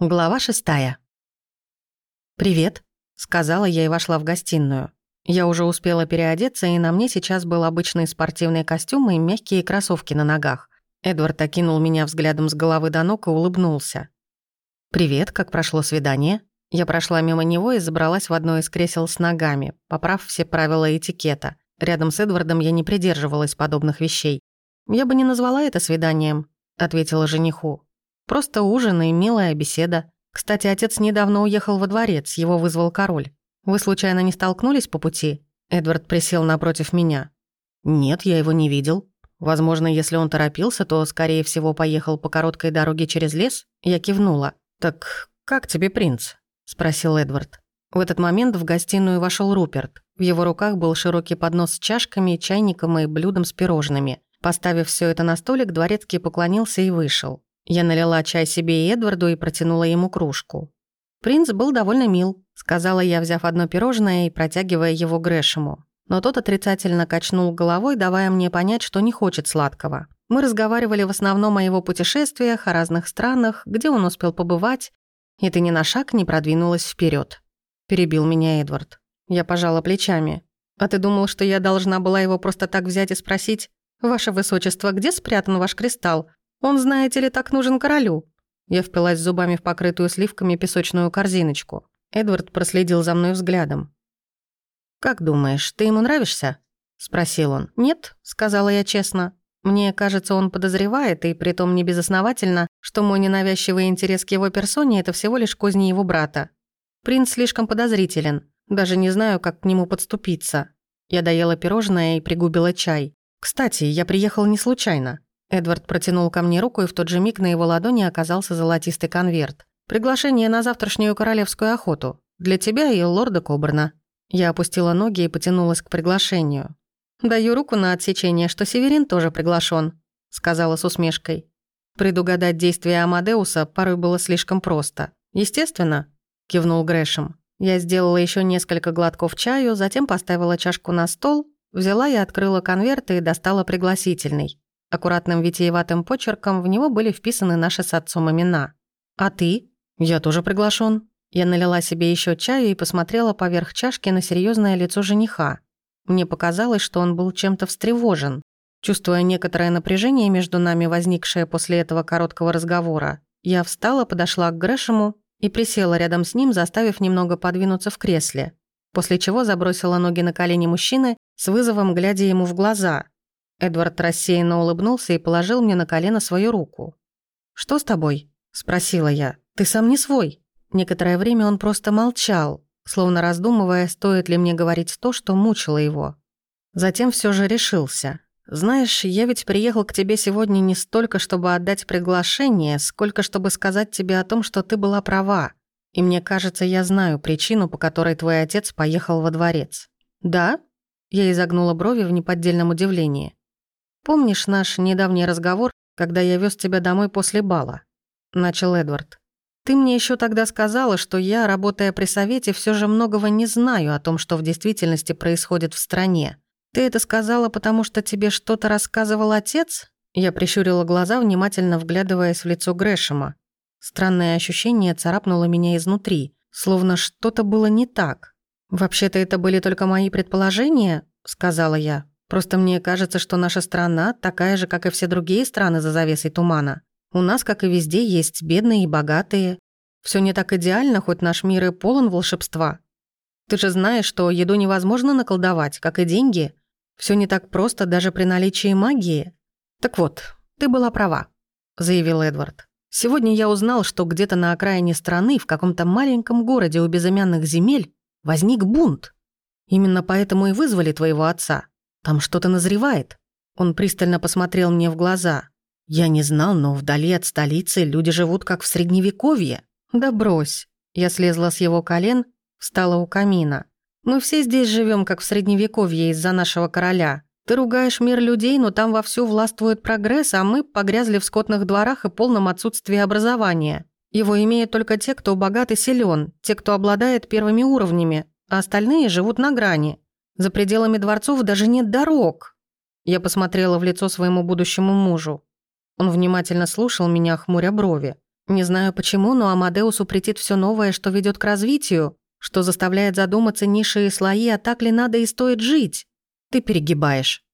Глава шестая. «Привет», — сказала я и вошла в гостиную. Я уже успела переодеться, и на мне сейчас был обычный спортивный костюм и мягкие кроссовки на ногах. Эдвард окинул меня взглядом с головы до ног и улыбнулся. «Привет, как прошло свидание?» Я прошла мимо него и забралась в одно из кресел с ногами, поправ все правила этикета. Рядом с Эдвардом я не придерживалась подобных вещей. «Я бы не назвала это свиданием», — ответила жениху. Просто ужин и милая беседа. Кстати, отец недавно уехал во дворец, его вызвал король. Вы случайно не столкнулись по пути? Эдвард присел напротив меня. Нет, я его не видел. Возможно, если он торопился, то, скорее всего, поехал по короткой дороге через лес? Я кивнула. «Так как тебе принц?» – спросил Эдвард. В этот момент в гостиную вошел Руперт. В его руках был широкий поднос с чашками, чайником и блюдом с пирожными. Поставив все это на столик, дворецкий поклонился и вышел. Я налила чай себе и Эдварду и протянула ему кружку. Принц был довольно мил, сказала я, взяв одно пирожное и протягивая его Грэшему. Но тот отрицательно качнул головой, давая мне понять, что не хочет сладкого. Мы разговаривали в основном о его путешествиях, о разных странах, где он успел побывать, и ты ни на шаг не продвинулась вперед. Перебил меня Эдвард. Я пожала плечами. «А ты думал, что я должна была его просто так взять и спросить, «Ваше высочество, где спрятан ваш кристалл? Он, знаете ли, так нужен королю». Я впилась зубами в покрытую сливками песочную корзиночку. Эдвард проследил за мной взглядом. «Как думаешь, ты ему нравишься?» – спросил он. «Нет», – сказала я честно. «Мне кажется, он подозревает, и притом не безосновательно, что мой ненавязчивый интерес к его персоне – это всего лишь козни его брата. Принц слишком подозрителен. Даже не знаю, как к нему подступиться». Я доела пирожное и пригубила чай. «Кстати, я приехал не случайно. Эдвард протянул ко мне руку, и в тот же миг на его ладони оказался золотистый конверт. «Приглашение на завтрашнюю королевскую охоту. Для тебя и лорда Кобрна». Я опустила ноги и потянулась к приглашению. «Даю руку на отсечение, что Северин тоже приглашен, сказала с усмешкой. Предугадать действия Амадеуса порой было слишком просто. «Естественно», — кивнул Грэшем. Я сделала еще несколько глотков чаю, затем поставила чашку на стол, взяла и открыла конверт и достала пригласительный. Аккуратным витиеватым почерком в него были вписаны наши с отцом имена. «А ты?» «Я тоже приглашен. Я налила себе еще чаю и посмотрела поверх чашки на серьезное лицо жениха. Мне показалось, что он был чем-то встревожен. Чувствуя некоторое напряжение между нами, возникшее после этого короткого разговора, я встала, подошла к Грэшему и присела рядом с ним, заставив немного подвинуться в кресле, после чего забросила ноги на колени мужчины, с вызовом глядя ему в глаза. Эдвард рассеянно улыбнулся и положил мне на колено свою руку. «Что с тобой?» – спросила я. «Ты сам не свой». Некоторое время он просто молчал, словно раздумывая, стоит ли мне говорить то, что мучило его. Затем все же решился. «Знаешь, я ведь приехал к тебе сегодня не столько, чтобы отдать приглашение, сколько чтобы сказать тебе о том, что ты была права. И мне кажется, я знаю причину, по которой твой отец поехал во дворец». «Да?» Я изогнула брови в неподдельном удивлении. «Помнишь наш недавний разговор, когда я вез тебя домой после бала?» – начал Эдвард. «Ты мне еще тогда сказала, что я, работая при совете, все же многого не знаю о том, что в действительности происходит в стране. Ты это сказала, потому что тебе что-то рассказывал отец?» Я прищурила глаза, внимательно вглядываясь в лицо Грэшема. Странное ощущение царапнуло меня изнутри, словно что-то было не так. «Вообще-то это были только мои предположения», — сказала я. Просто мне кажется, что наша страна такая же, как и все другие страны за завесой тумана. У нас, как и везде, есть бедные и богатые. Все не так идеально, хоть наш мир и полон волшебства. Ты же знаешь, что еду невозможно наколдовать, как и деньги. Все не так просто даже при наличии магии. Так вот, ты была права, заявил Эдвард. Сегодня я узнал, что где-то на окраине страны, в каком-то маленьком городе у безымянных земель, возник бунт. Именно поэтому и вызвали твоего отца. Там что-то назревает». Он пристально посмотрел мне в глаза. «Я не знал, но вдали от столицы люди живут как в Средневековье». «Да брось». Я слезла с его колен, встала у камина. «Мы все здесь живем как в Средневековье из-за нашего короля. Ты ругаешь мир людей, но там вовсю властвует прогресс, а мы погрязли в скотных дворах и полном отсутствии образования. Его имеют только те, кто богат и силен, те, кто обладает первыми уровнями, а остальные живут на грани. За пределами дворцов даже нет дорог. Я посмотрела в лицо своему будущему мужу. Он внимательно слушал меня, хмуря брови. Не знаю почему, но Амадеусу претит все новое, что ведет к развитию, что заставляет задуматься ниши и слои, а так ли надо и стоит жить. Ты перегибаешь.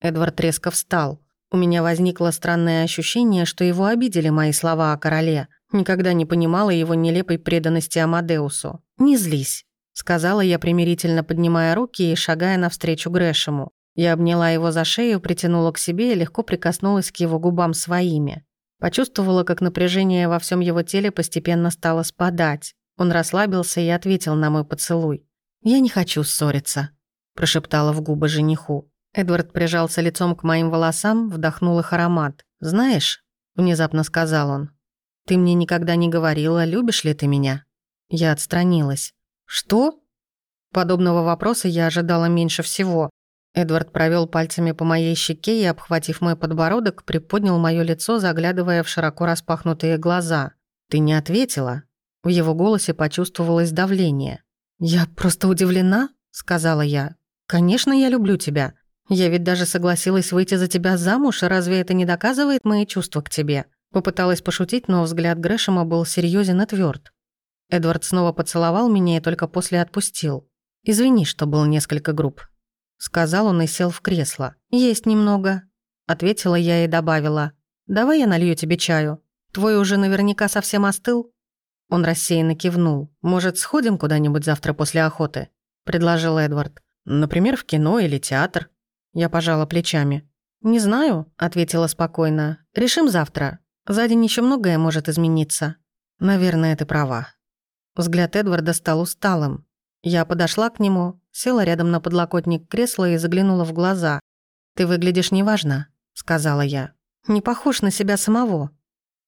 Эдвард резко встал. У меня возникло странное ощущение, что его обидели мои слова о короле. Никогда не понимала его нелепой преданности Амадеусу. «Не злись», — сказала я примирительно, поднимая руки и шагая навстречу Грэшему. Я обняла его за шею, притянула к себе и легко прикоснулась к его губам своими. Почувствовала, как напряжение во всем его теле постепенно стало спадать. Он расслабился и ответил на мой поцелуй. «Я не хочу ссориться», – прошептала в губы жениху. Эдвард прижался лицом к моим волосам, вдохнул их аромат. «Знаешь», – внезапно сказал он, – «ты мне никогда не говорила, любишь ли ты меня?» Я отстранилась. «Что?» Подобного вопроса я ожидала меньше всего. Эдвард провел пальцами по моей щеке и, обхватив мой подбородок, приподнял мое лицо, заглядывая в широко распахнутые глаза. «Ты не ответила?» В его голосе почувствовалось давление. «Я просто удивлена», — сказала я. «Конечно, я люблю тебя. Я ведь даже согласилась выйти за тебя замуж, разве это не доказывает мои чувства к тебе?» Попыталась пошутить, но взгляд Грэшема был серьезен и тверд. Эдвард снова поцеловал меня и только после отпустил. «Извини, что был несколько груб. Сказал он и сел в кресло. «Есть немного», — ответила я и добавила. «Давай я налью тебе чаю. Твой уже наверняка совсем остыл». Он рассеянно кивнул. «Может, сходим куда-нибудь завтра после охоты?» — предложил Эдвард. «Например, в кино или театр?» Я пожала плечами. «Не знаю», — ответила спокойно. «Решим завтра. За день еще многое может измениться». «Наверное, ты права». Взгляд Эдварда стал усталым. Я подошла к нему, села рядом на подлокотник кресла и заглянула в глаза. «Ты выглядишь неважно», — сказала я. «Не похож на себя самого».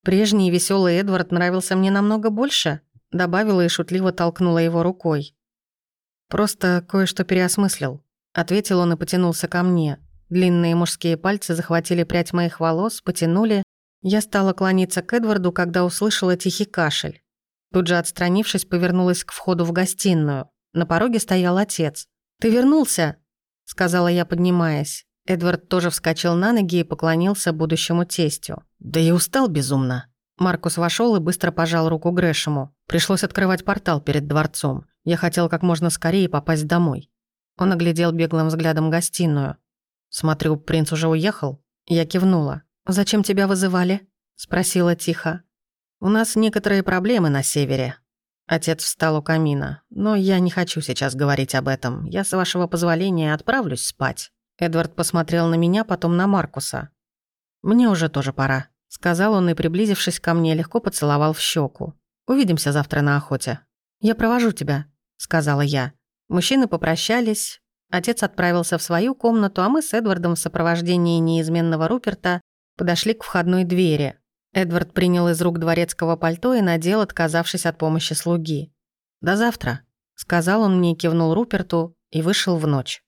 Прежний веселый Эдвард нравился мне намного больше, добавила и шутливо толкнула его рукой. «Просто кое-что переосмыслил», — ответил он и потянулся ко мне. Длинные мужские пальцы захватили прядь моих волос, потянули. Я стала клониться к Эдварду, когда услышала тихий кашель. Тут же отстранившись, повернулась к входу в гостиную. На пороге стоял отец. «Ты вернулся?» — сказала я, поднимаясь. Эдвард тоже вскочил на ноги и поклонился будущему тестю. «Да и устал безумно». Маркус вошел и быстро пожал руку Грэшему. Пришлось открывать портал перед дворцом. Я хотел как можно скорее попасть домой. Он оглядел беглым взглядом гостиную. «Смотрю, принц уже уехал?» Я кивнула. «Зачем тебя вызывали?» — спросила тихо. «У нас некоторые проблемы на севере», Отец встал у камина. «Но я не хочу сейчас говорить об этом. Я, с вашего позволения, отправлюсь спать». Эдвард посмотрел на меня, потом на Маркуса. «Мне уже тоже пора», — сказал он и, приблизившись ко мне, легко поцеловал в щеку. «Увидимся завтра на охоте». «Я провожу тебя», — сказала я. Мужчины попрощались. Отец отправился в свою комнату, а мы с Эдвардом в сопровождении неизменного Руперта подошли к входной двери. Эдвард принял из рук дворецкого пальто и надел, отказавшись от помощи слуги. «До завтра», — сказал он мне, кивнул Руперту и вышел в ночь.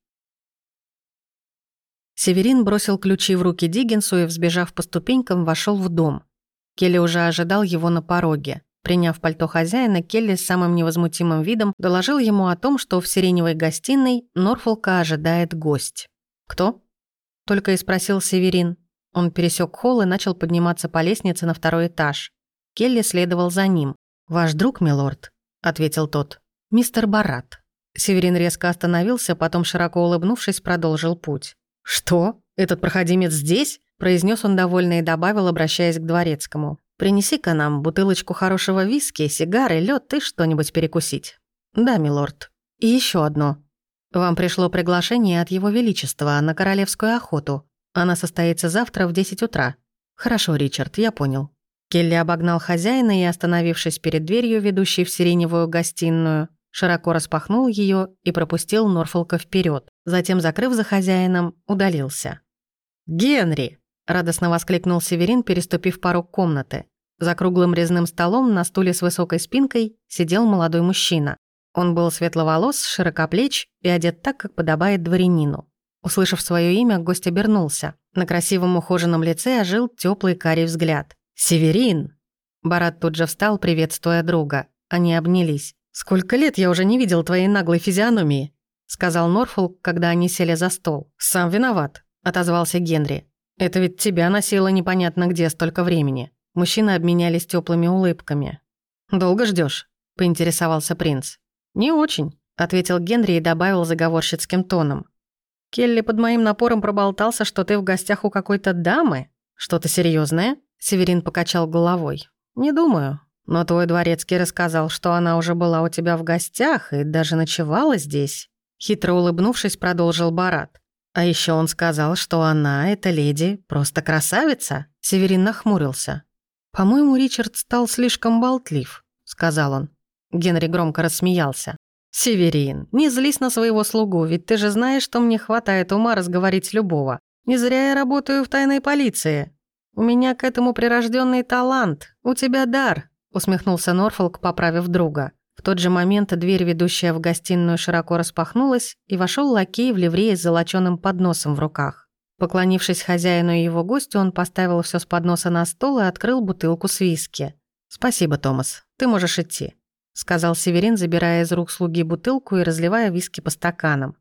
Северин бросил ключи в руки Диггинсу и, взбежав по ступенькам, вошел в дом. Келли уже ожидал его на пороге. Приняв пальто хозяина, Келли с самым невозмутимым видом доложил ему о том, что в сиреневой гостиной Норфолка ожидает гость. «Кто?» — только и спросил Северин. Он пересек холл и начал подниматься по лестнице на второй этаж. Келли следовал за ним. «Ваш друг, милорд», — ответил тот. «Мистер Барат». Северин резко остановился, потом, широко улыбнувшись, продолжил путь. «Что? Этот проходимец здесь?» — произнес он довольно и добавил, обращаясь к дворецкому. «Принеси-ка нам бутылочку хорошего виски, сигары, лед и что-нибудь перекусить». «Да, милорд. И еще одно. Вам пришло приглашение от Его Величества на королевскую охоту. Она состоится завтра в 10 утра. Хорошо, Ричард, я понял. Келли обогнал хозяина и, остановившись перед дверью, ведущей в сиреневую гостиную, широко распахнул ее и пропустил Норфолка вперед. Затем, закрыв за хозяином, удалился. «Генри!» – радостно воскликнул Северин, переступив порог комнаты. За круглым резным столом на стуле с высокой спинкой сидел молодой мужчина. Он был светловолос, широкоплеч и одет так, как подобает дворянину. Услышав свое имя, гость обернулся. На красивом ухоженном лице ожил теплый карий взгляд. «Северин!» Барат тут же встал, приветствуя друга. Они обнялись. «Сколько лет я уже не видел твоей наглой физиономии?» Сказал Норфолк, когда они сели за стол. «Сам виноват», — отозвался Генри. «Это ведь тебя носило непонятно где столько времени». Мужчины обменялись теплыми улыбками. «Долго ждешь? поинтересовался принц. «Не очень», — ответил Генри и добавил заговорщицким тоном. «Келли под моим напором проболтался, что ты в гостях у какой-то дамы. Что-то серьезное? Северин покачал головой. «Не думаю. Но твой дворецкий рассказал, что она уже была у тебя в гостях и даже ночевала здесь». Хитро улыбнувшись, продолжил Барат. «А еще он сказал, что она, эта леди, просто красавица». Северин нахмурился. «По-моему, Ричард стал слишком болтлив», — сказал он. Генри громко рассмеялся. «Северин, не злись на своего слугу, ведь ты же знаешь, что мне хватает ума разговорить любого. Не зря я работаю в тайной полиции. У меня к этому прирожденный талант, у тебя дар», — усмехнулся Норфолк, поправив друга. В тот же момент дверь, ведущая в гостиную, широко распахнулась, и вошел лакей в ливрее с золочёным подносом в руках. Поклонившись хозяину и его гостю, он поставил все с подноса на стол и открыл бутылку с виски. «Спасибо, Томас. Ты можешь идти», — сказал Северин, забирая из рук слуги бутылку и разливая виски по стаканам.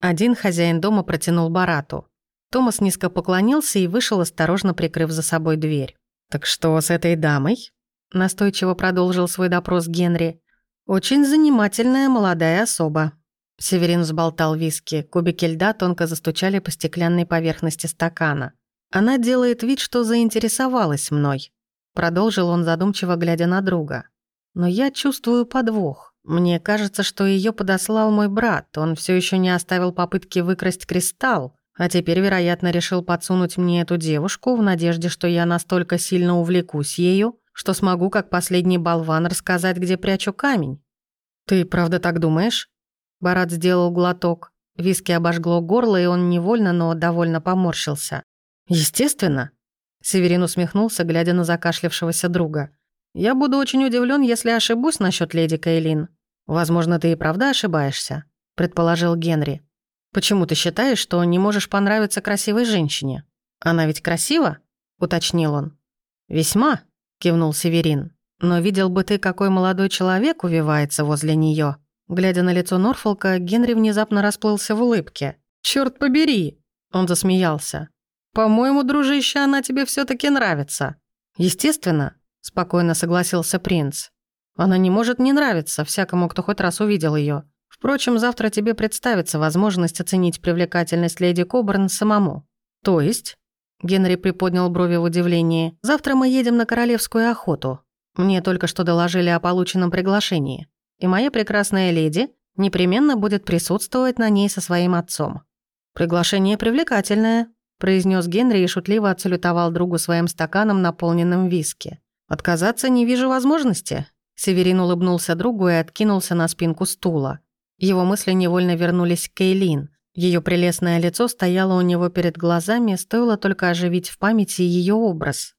Один хозяин дома протянул Барату. Томас низко поклонился и вышел, осторожно прикрыв за собой дверь. «Так что с этой дамой?» — настойчиво продолжил свой допрос Генри. «Очень занимательная молодая особа», Северин взболтал виски, кубики льда тонко застучали по стеклянной поверхности стакана. «Она делает вид, что заинтересовалась мной», — продолжил он задумчиво, глядя на друга. «Но я чувствую подвох. Мне кажется, что ее подослал мой брат. Он все еще не оставил попытки выкрасть кристалл, а теперь, вероятно, решил подсунуть мне эту девушку в надежде, что я настолько сильно увлекусь ею, что смогу, как последний болван, рассказать, где прячу камень. Ты правда так думаешь?» Барат сделал глоток. Виски обожгло горло, и он невольно, но довольно поморщился. «Естественно», — Северин усмехнулся, глядя на закашлявшегося друга. «Я буду очень удивлен, если ошибусь насчет леди Кейлин. Возможно, ты и правда ошибаешься», — предположил Генри. «Почему ты считаешь, что не можешь понравиться красивой женщине? Она ведь красива?» — уточнил он. «Весьма», — кивнул Северин. «Но видел бы ты, какой молодой человек увивается возле нее. Глядя на лицо Норфолка, Генри внезапно расплылся в улыбке. «Чёрт побери!» Он засмеялся. «По-моему, дружище, она тебе все таки нравится». «Естественно», — спокойно согласился принц. «Она не может не нравиться всякому, кто хоть раз увидел ее. Впрочем, завтра тебе представится возможность оценить привлекательность леди Кобурн самому». «То есть?» Генри приподнял брови в удивлении. «Завтра мы едем на королевскую охоту. Мне только что доложили о полученном приглашении и моя прекрасная леди непременно будет присутствовать на ней со своим отцом. «Приглашение привлекательное», — произнес Генри и шутливо отсалютовал другу своим стаканом, наполненным виски. «Отказаться не вижу возможности». Северин улыбнулся другу и откинулся на спинку стула. Его мысли невольно вернулись к Кейлин. Ее прелестное лицо стояло у него перед глазами, стоило только оживить в памяти ее образ.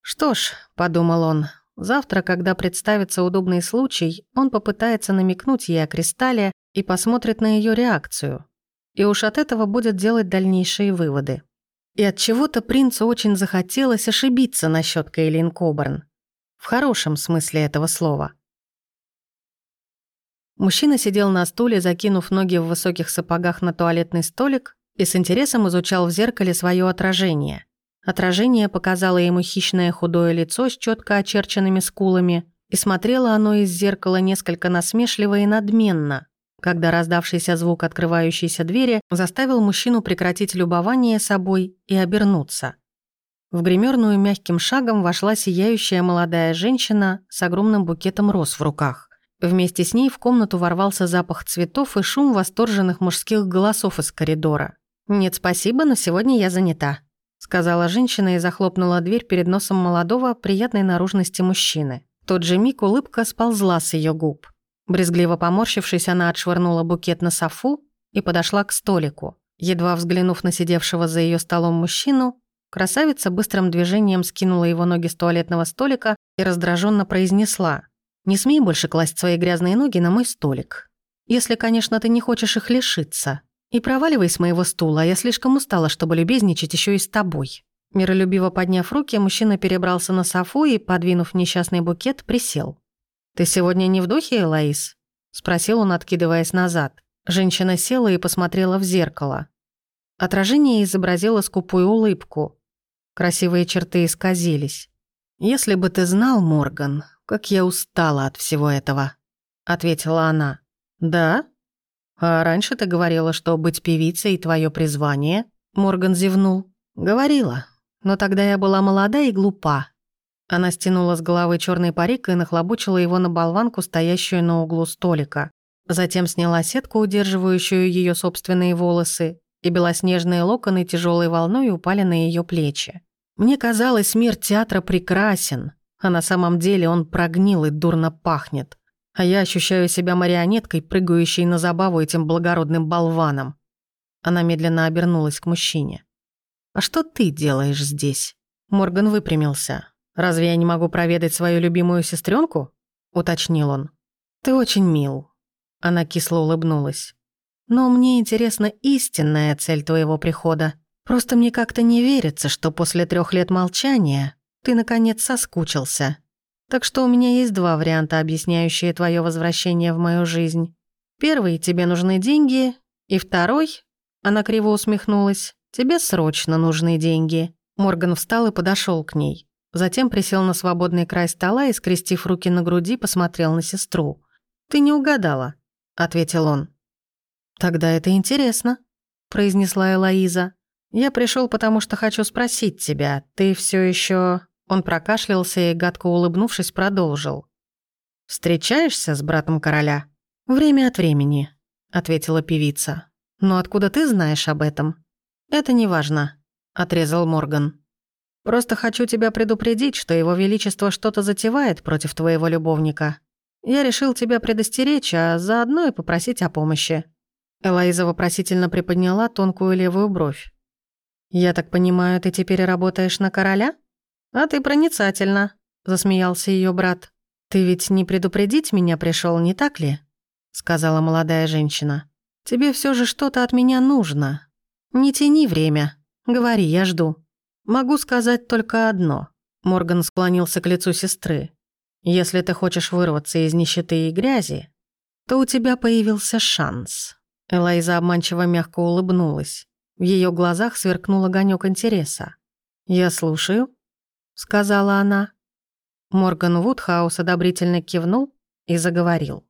«Что ж», — подумал он, Завтра, когда представится удобный случай, он попытается намекнуть ей о кристалле и посмотрит на ее реакцию. И уж от этого будет делать дальнейшие выводы. И от чего-то принцу очень захотелось ошибиться насчет Кейлин Коберн. В хорошем смысле этого слова. Мужчина сидел на стуле, закинув ноги в высоких сапогах на туалетный столик и с интересом изучал в зеркале свое отражение. Отражение показало ему хищное худое лицо с четко очерченными скулами, и смотрело оно из зеркала несколько насмешливо и надменно, когда раздавшийся звук открывающейся двери заставил мужчину прекратить любование собой и обернуться. В гримерную мягким шагом вошла сияющая молодая женщина с огромным букетом роз в руках. Вместе с ней в комнату ворвался запах цветов и шум восторженных мужских голосов из коридора. «Нет, спасибо, но сегодня я занята», сказала женщина и захлопнула дверь перед носом молодого, приятной наружности мужчины. В тот же миг улыбка сползла с ее губ. Брезгливо поморщившись, она отшвырнула букет на софу и подошла к столику. Едва взглянув на сидевшего за ее столом мужчину, красавица быстрым движением скинула его ноги с туалетного столика и раздраженно произнесла «Не смей больше класть свои грязные ноги на мой столик. Если, конечно, ты не хочешь их лишиться». И проваливай с моего стула, я слишком устала, чтобы любезничать еще и с тобой». Миролюбиво подняв руки, мужчина перебрался на софу и, подвинув несчастный букет, присел. «Ты сегодня не в духе, Элоиз?» — спросил он, откидываясь назад. Женщина села и посмотрела в зеркало. Отражение изобразило скупую улыбку. Красивые черты исказились. «Если бы ты знал, Морган, как я устала от всего этого», — ответила она. «Да? А раньше ты говорила, что быть певицей — твое призвание?» Морган зевнул. «Говорила. Но тогда я была молода и глупа». Она стянула с головы черный парик и нахлобучила его на болванку, стоящую на углу столика. Затем сняла сетку, удерживающую ее собственные волосы, и белоснежные локоны тяжелой волной упали на ее плечи. Мне казалось, мир театра прекрасен, а на самом деле он прогнил и дурно пахнет. А я ощущаю себя марионеткой, прыгающей на забаву этим благородным болваном. Она медленно обернулась к мужчине. «А что ты делаешь здесь?» Морган выпрямился. «Разве я не могу проведать свою любимую сестренку? уточнил он. «Ты очень мил». Она кисло улыбнулась. Но мне интересна истинная цель твоего прихода. Просто мне как-то не верится, что после трех лет молчания ты, наконец, соскучился. Так что у меня есть два варианта, объясняющие твое возвращение в мою жизнь. Первый — тебе нужны деньги, и второй — она криво усмехнулась — тебе срочно нужны деньги. Морган встал и подошел к ней. Затем присел на свободный край стола и, скрестив руки на груди, посмотрел на сестру. «Ты не угадала», — ответил он. «Тогда это интересно», — произнесла Элоиза. «Я пришел, потому что хочу спросить тебя. Ты все еще...» Он прокашлялся и, гадко улыбнувшись, продолжил. «Встречаешься с братом короля?» «Время от времени», — ответила певица. «Но откуда ты знаешь об этом?» «Это не важно», — отрезал Морган. «Просто хочу тебя предупредить, что его величество что-то затевает против твоего любовника. Я решил тебя предостеречь, а заодно и попросить о помощи. Элоиза вопросительно приподняла тонкую левую бровь. «Я так понимаю, ты теперь работаешь на короля?» «А ты проницательна», — засмеялся ее брат. «Ты ведь не предупредить меня пришел, не так ли?» — сказала молодая женщина. «Тебе все же что-то от меня нужно. Не тяни время. Говори, я жду. Могу сказать только одно». Морган склонился к лицу сестры. «Если ты хочешь вырваться из нищеты и грязи, то у тебя появился шанс». Элайза обманчиво мягко улыбнулась. В ее глазах сверкнул огонек интереса. «Я слушаю», — сказала она. Морган Вудхаус одобрительно кивнул и заговорил.